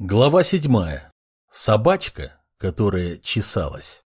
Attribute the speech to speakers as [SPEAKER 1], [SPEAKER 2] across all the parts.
[SPEAKER 1] Глава седьмая. Собачка, которая чесалась.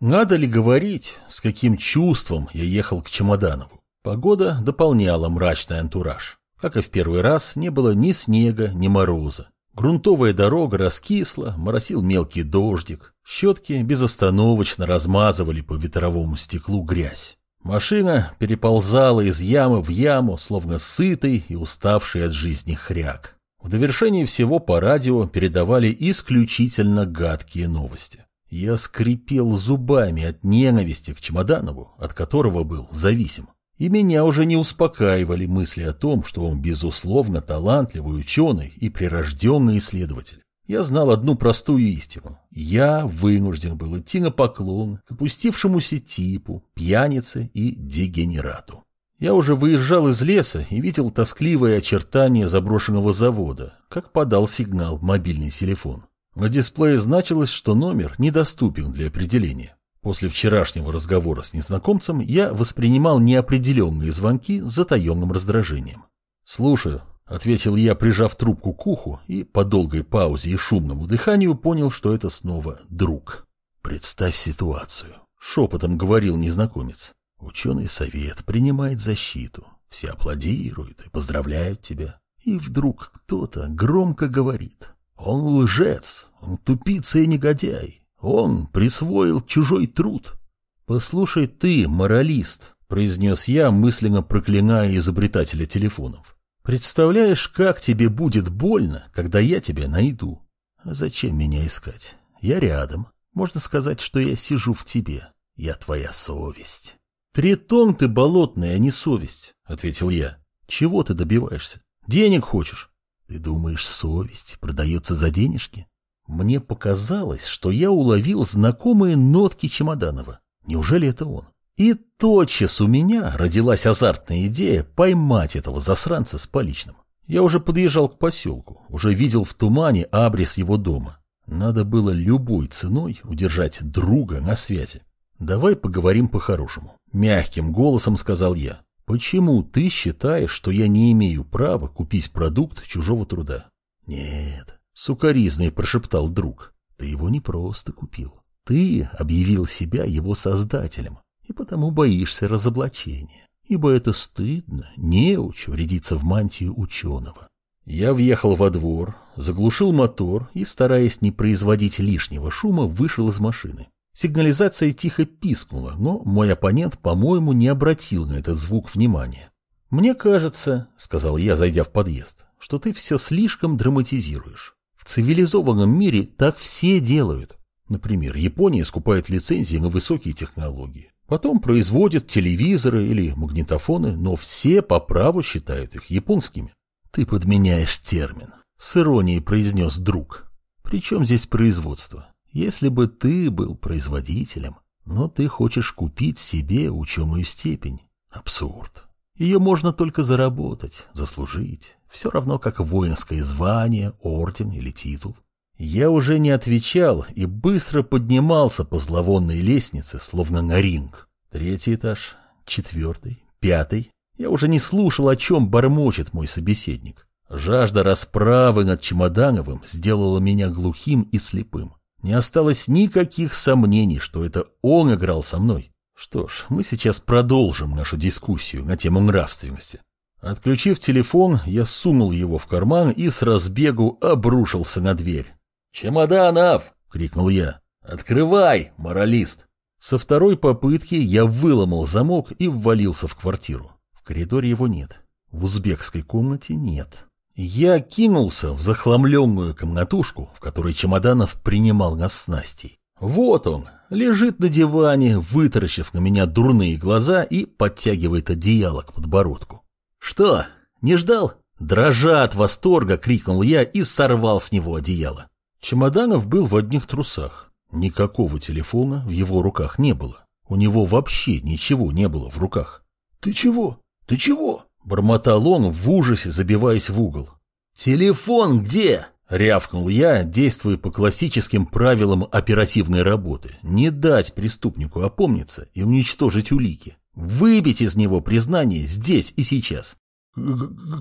[SPEAKER 1] Надо ли говорить, с каким чувством я ехал к Чемоданову? Погода дополняла мрачный антураж. Как и в первый раз, не было ни снега, ни мороза. Грунтовая дорога раскисла, моросил мелкий дождик. Щетки безостановочно размазывали по ветровому стеклу грязь. Машина переползала из ямы в яму, словно сытый и уставший от жизни хряк. В довершении всего по радио передавали исключительно гадкие новости. Я скрипел зубами от ненависти к Чемоданову, от которого был зависим. И меня уже не успокаивали мысли о том, что он, безусловно, талантливый ученый и прирожденный исследователь. Я знал одну простую истину. Я вынужден был идти на поклон к опустившемуся типу, пьянице и дегенерату. Я уже выезжал из леса и видел тоскливые очертания заброшенного завода, как подал сигнал мобильный телефон. На дисплее значилось, что номер недоступен для определения. После вчерашнего разговора с незнакомцем я воспринимал неопределенные звонки с затаенным раздражением. «Слушаю», — ответил я, прижав трубку к уху, и по долгой паузе и шумному дыханию понял, что это снова друг. «Представь ситуацию», — шепотом говорил незнакомец. Ученый совет принимает защиту. Все аплодируют и поздравляют тебя. И вдруг кто-то громко говорит. Он лжец, он тупица и негодяй. Он присвоил чужой труд. «Послушай ты, моралист», — произнес я, мысленно проклиная изобретателя телефонов. «Представляешь, как тебе будет больно, когда я тебя найду? А зачем меня искать? Я рядом. Можно сказать, что я сижу в тебе. Я твоя совесть». «Тритон ты болотный, а не совесть», — ответил я. «Чего ты добиваешься? Денег хочешь?» «Ты думаешь, совесть продается за денежки?» Мне показалось, что я уловил знакомые нотки Чемоданова. Неужели это он? И тотчас у меня родилась азартная идея поймать этого засранца с поличным. Я уже подъезжал к поселку, уже видел в тумане абрис его дома. Надо было любой ценой удержать друга на связи. Давай поговорим по-хорошему. Мягким голосом сказал я. Почему ты считаешь, что я не имею права купить продукт чужого труда? Нет, сукоризный прошептал друг. Ты его не просто купил. Ты объявил себя его создателем, и потому боишься разоблачения. Ибо это стыдно, неуч вредиться в мантию ученого. Я въехал во двор, заглушил мотор и, стараясь не производить лишнего шума, вышел из машины. Сигнализация тихо пискнула, но мой оппонент, по-моему, не обратил на этот звук внимания. «Мне кажется», — сказал я, зайдя в подъезд, — «что ты все слишком драматизируешь. В цивилизованном мире так все делают. Например, Япония скупает лицензии на высокие технологии. Потом производит телевизоры или магнитофоны, но все по праву считают их японскими. Ты подменяешь термин. С иронией произнес друг. Причем здесь производство? Если бы ты был производителем, но ты хочешь купить себе ученую степень. Абсурд. Ее можно только заработать, заслужить. Все равно, как воинское звание, орден или титул. Я уже не отвечал и быстро поднимался по зловонной лестнице, словно на ринг. Третий этаж, четвертый, пятый. Я уже не слушал, о чем бормочет мой собеседник. Жажда расправы над Чемодановым сделала меня глухим и слепым. Не осталось никаких сомнений, что это он играл со мной. Что ж, мы сейчас продолжим нашу дискуссию на тему нравственности. Отключив телефон, я сунул его в карман и с разбегу обрушился на дверь. «Чемоданов!» — крикнул я. «Открывай, моралист!» Со второй попытки я выломал замок и ввалился в квартиру. В коридоре его нет. В узбекской комнате нет. Я кинулся в захламленную комнатушку, в которой Чемоданов принимал нас с Настей. Вот он, лежит на диване, вытаращив на меня дурные глаза и подтягивает одеяло к подбородку. «Что, не ждал?» Дрожа от восторга, крикнул я и сорвал с него одеяло. Чемоданов был в одних трусах. Никакого телефона в его руках не было. У него вообще ничего не было в руках.
[SPEAKER 2] «Ты чего? Ты чего?»
[SPEAKER 1] Бормотал он в ужасе, забиваясь в угол. «Телефон где?» — рявкнул я, действуя по классическим правилам оперативной работы. Не дать преступнику опомниться и уничтожить улики. Выбить из него признание здесь и сейчас.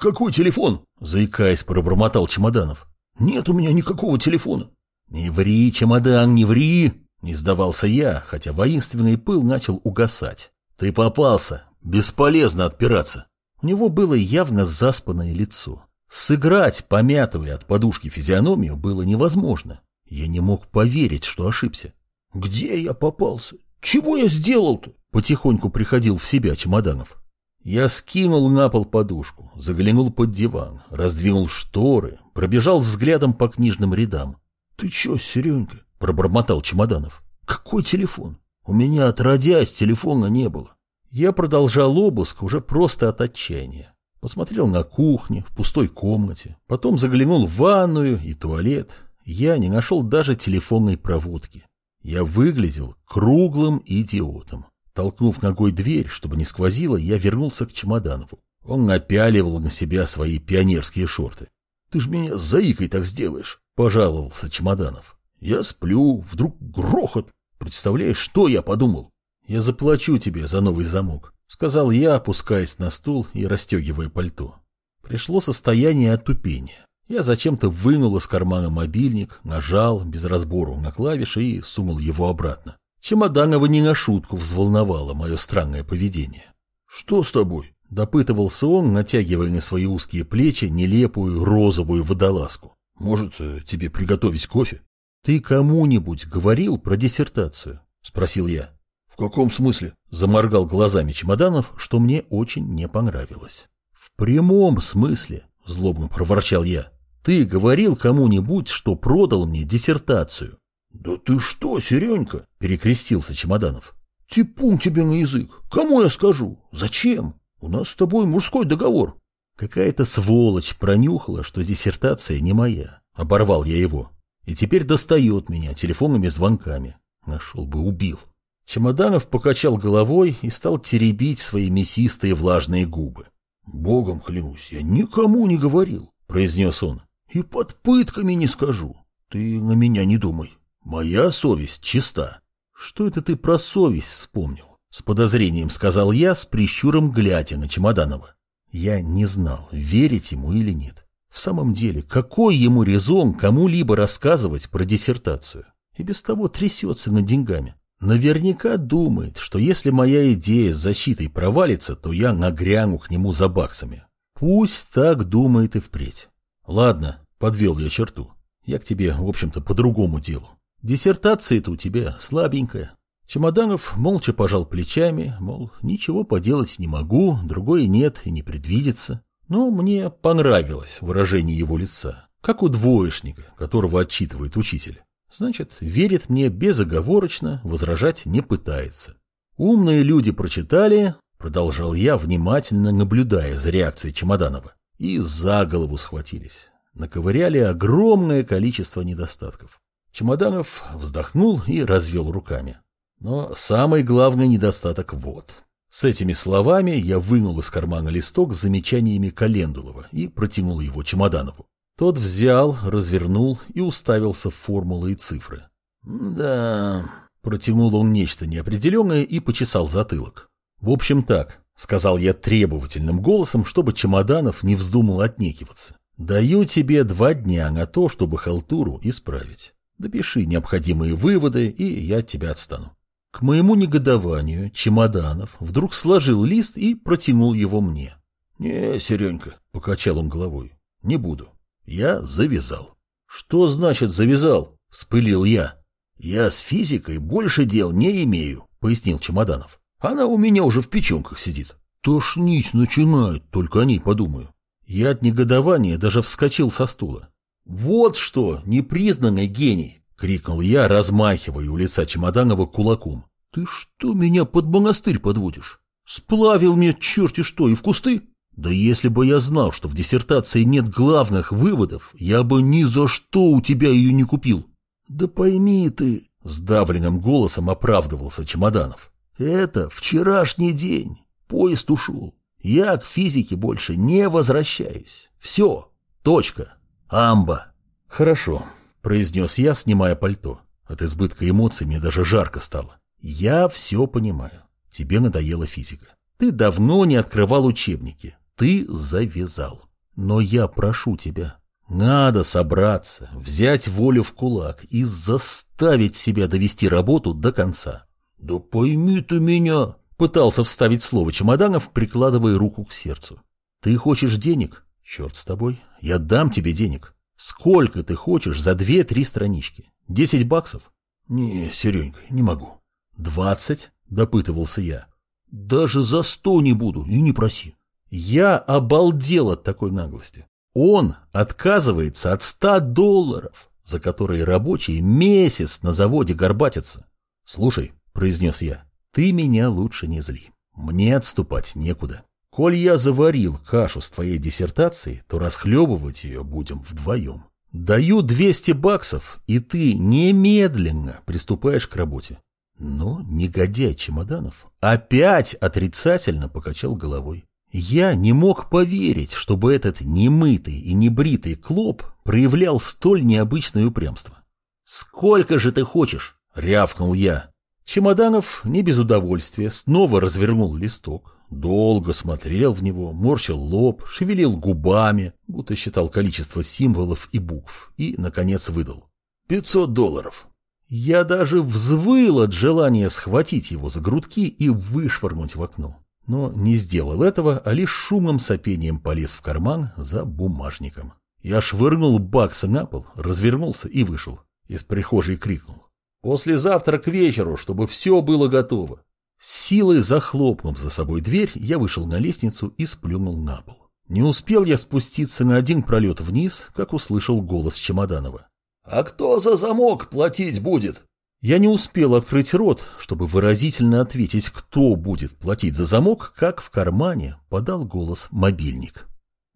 [SPEAKER 2] «Какой телефон?»
[SPEAKER 1] — заикаясь, пробормотал Чемоданов.
[SPEAKER 2] Нет у меня никакого телефона.
[SPEAKER 1] Не ври, чемодан, не ври! Не сдавался я, хотя воинственный пыл начал угасать. Ты попался. Бесполезно отпираться. У него было явно заспанное лицо. Сыграть помятую от подушки физиономию было невозможно. Я не мог поверить, что ошибся.
[SPEAKER 2] Где я попался? Чего я сделал-то?
[SPEAKER 1] Потихоньку приходил в себя Чемоданов. Я скинул на пол подушку, заглянул под диван, раздвинул шторы, пробежал взглядом по книжным рядам.
[SPEAKER 2] — Ты чё, Серенька?
[SPEAKER 1] — пробормотал Чемоданов.
[SPEAKER 2] — Какой телефон? У меня отродясь телефона не было.
[SPEAKER 1] Я продолжал обыск уже просто от отчаяния. Посмотрел на кухню, в пустой комнате, потом заглянул в ванную и туалет. Я не нашел даже телефонной проводки. Я выглядел круглым идиотом. Толкнув ногой дверь, чтобы не сквозило, я вернулся к Чемоданову. Он напяливал на себя свои пионерские шорты.
[SPEAKER 2] — Ты ж меня заикой так сделаешь, —
[SPEAKER 1] пожаловался Чемоданов.
[SPEAKER 2] — Я сплю, вдруг грохот. Представляешь, что я подумал?
[SPEAKER 1] — Я заплачу тебе за новый замок, — сказал я, опускаясь на стул и расстегивая пальто. Пришло состояние отупения. Я зачем-то вынул из кармана мобильник, нажал без разбору на клавиши и сунул его обратно. Чемоданова не на шутку взволновало мое странное поведение.
[SPEAKER 2] «Что с тобой?»
[SPEAKER 1] – допытывался он, натягивая на свои узкие плечи нелепую розовую водолазку.
[SPEAKER 2] «Может, э, тебе приготовить кофе?»
[SPEAKER 1] «Ты кому-нибудь говорил про диссертацию?» – спросил я.
[SPEAKER 2] «В каком смысле?»
[SPEAKER 1] – заморгал глазами чемоданов, что мне очень не понравилось. «В прямом смысле», – злобно проворчал я. «Ты говорил кому-нибудь, что продал мне диссертацию?»
[SPEAKER 2] «Да ты что, Серенька?»
[SPEAKER 1] – перекрестился Чемоданов.
[SPEAKER 2] «Типун тебе на язык! Кому я скажу? Зачем? У нас с тобой мужской договор!»
[SPEAKER 1] Какая-то сволочь пронюхала, что диссертация не моя. Оборвал я его. И теперь достает меня телефонными звонками. Нашел бы, убил. Чемоданов покачал головой и стал теребить свои мясистые влажные губы.
[SPEAKER 2] «Богом клянусь, я никому не говорил», — произнес он. «И под пытками не скажу. Ты на меня не думай. Моя совесть чиста.
[SPEAKER 1] Что это ты про совесть вспомнил? С подозрением сказал я, с прищуром глядя на Чемоданова. Я не знал, верить ему или нет. В самом деле, какой ему резон кому-либо рассказывать про диссертацию? И без того трясется над деньгами. Наверняка думает, что если моя идея с защитой провалится, то я нагряну к нему за баксами. Пусть так думает и впредь. Ладно, подвел я черту. Я к тебе, в общем-то, по другому делу. Диссертация-то у тебя слабенькая. Чемоданов молча пожал плечами, мол, ничего поделать не могу, другое нет и не предвидится. Но мне понравилось выражение его лица, как у двоечника, которого отчитывает учитель. Значит, верит мне безоговорочно, возражать не пытается. Умные люди прочитали, продолжал я, внимательно наблюдая за реакцией Чемоданова, и за голову схватились. Наковыряли огромное количество недостатков. Чемоданов вздохнул и развел руками. Но самый главный недостаток вот. С этими словами я вынул из кармана листок с замечаниями Календулова и протянул его Чемоданову. Тот взял, развернул и уставился в формулы и цифры. «Да...» — протянул он нечто неопределенное и почесал затылок. «В общем так», — сказал я требовательным голосом, чтобы Чемоданов не вздумал отнекиваться. «Даю тебе два дня на то, чтобы халтуру исправить. Допиши необходимые выводы, и я от тебя отстану. К моему негодованию Чемоданов вдруг сложил лист и протянул его мне.
[SPEAKER 2] — Не, Серенька, — покачал он головой, — не буду. Я завязал.
[SPEAKER 1] — Что значит завязал? — вспылил я.
[SPEAKER 2] — Я с физикой больше дел не имею, — пояснил Чемоданов. Она у меня уже в печенках сидит. Тошнить начинает, только о ней подумаю.
[SPEAKER 1] Я от негодования даже вскочил со стула. «Вот что, непризнанный гений!» — крикнул я, размахивая у лица Чемоданова кулаком.
[SPEAKER 2] «Ты что меня под монастырь подводишь? Сплавил мне черти что и в кусты?»
[SPEAKER 1] «Да если бы я знал, что в диссертации нет главных выводов, я бы ни за что у тебя ее не купил».
[SPEAKER 2] «Да пойми ты!»
[SPEAKER 1] — сдавленным голосом оправдывался Чемоданов.
[SPEAKER 2] «Это вчерашний день. Поезд ушел. Я к физике больше не возвращаюсь. Все. Точка. «Амба!»
[SPEAKER 1] «Хорошо», — произнес я, снимая пальто. От избытка эмоций мне даже жарко стало. «Я все понимаю. Тебе надоела физика. Ты давно не открывал учебники. Ты завязал. Но я прошу тебя, Надо собраться, взять волю в кулак и заставить себя довести работу до конца.
[SPEAKER 2] Да пойми ты меня,
[SPEAKER 1] пытался вставить слово чемоданов, прикладывая руку к сердцу. Ты хочешь денег? Черт с тобой, я дам тебе денег. Сколько ты хочешь за две-три странички? Десять баксов?
[SPEAKER 2] Не, Серенька, не могу.
[SPEAKER 1] Двадцать? Допытывался я.
[SPEAKER 2] Даже за сто не буду и не проси.
[SPEAKER 1] Я обалдел от такой наглости. Он отказывается от ста долларов, за которые рабочие месяц на заводе горбатятся. Слушай, произнес я, ты меня лучше не зли. Мне отступать некуда. Коль я заварил кашу с твоей диссертацией, то расхлебывать ее будем вдвоем. Даю 200 баксов, и ты немедленно приступаешь к работе. Но негодяй Чемоданов опять отрицательно покачал головой. Я не мог поверить, чтобы этот немытый и небритый клоп проявлял столь необычное упрямство. «Сколько же ты хочешь?» — рявкнул я. Чемоданов не без удовольствия снова развернул листок, долго смотрел в него, морщил лоб, шевелил губами, будто считал количество символов и букв, и, наконец, выдал. «Пятьсот долларов». Я даже взвыл от желания схватить его за грудки и вышвырнуть в окно но не сделал этого, а лишь шумным сопением полез в карман за бумажником. Я швырнул баксы на пол, развернулся и вышел. Из прихожей крикнул. «Послезавтра к вечеру, чтобы все было готово». С силой захлопнув за собой дверь, я вышел на лестницу и сплюнул на пол. Не успел я спуститься на один пролет вниз, как услышал голос Чемоданова.
[SPEAKER 2] «А кто за замок платить будет?»
[SPEAKER 1] Я не успел открыть рот, чтобы выразительно ответить, кто будет платить за замок, как в кармане подал голос мобильник.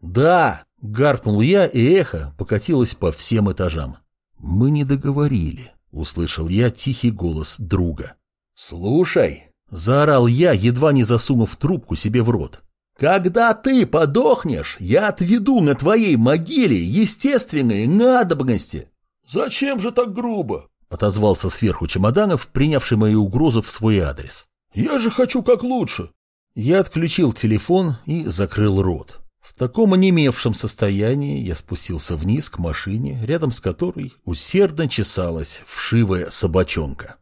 [SPEAKER 1] «Да!» — гаркнул я, и эхо покатилось по всем этажам. «Мы не договорили», — услышал я тихий голос друга.
[SPEAKER 2] «Слушай!»
[SPEAKER 1] — заорал я, едва не засунув трубку себе в рот.
[SPEAKER 2] «Когда ты подохнешь, я отведу на твоей могиле естественные надобности!» «Зачем же так грубо?»
[SPEAKER 1] Отозвался сверху чемоданов, принявший мою угрозу в свой адрес.
[SPEAKER 2] «Я же хочу как лучше!»
[SPEAKER 1] Я отключил телефон и закрыл рот. В таком онемевшем состоянии я спустился вниз к машине, рядом с которой усердно чесалась вшивая собачонка.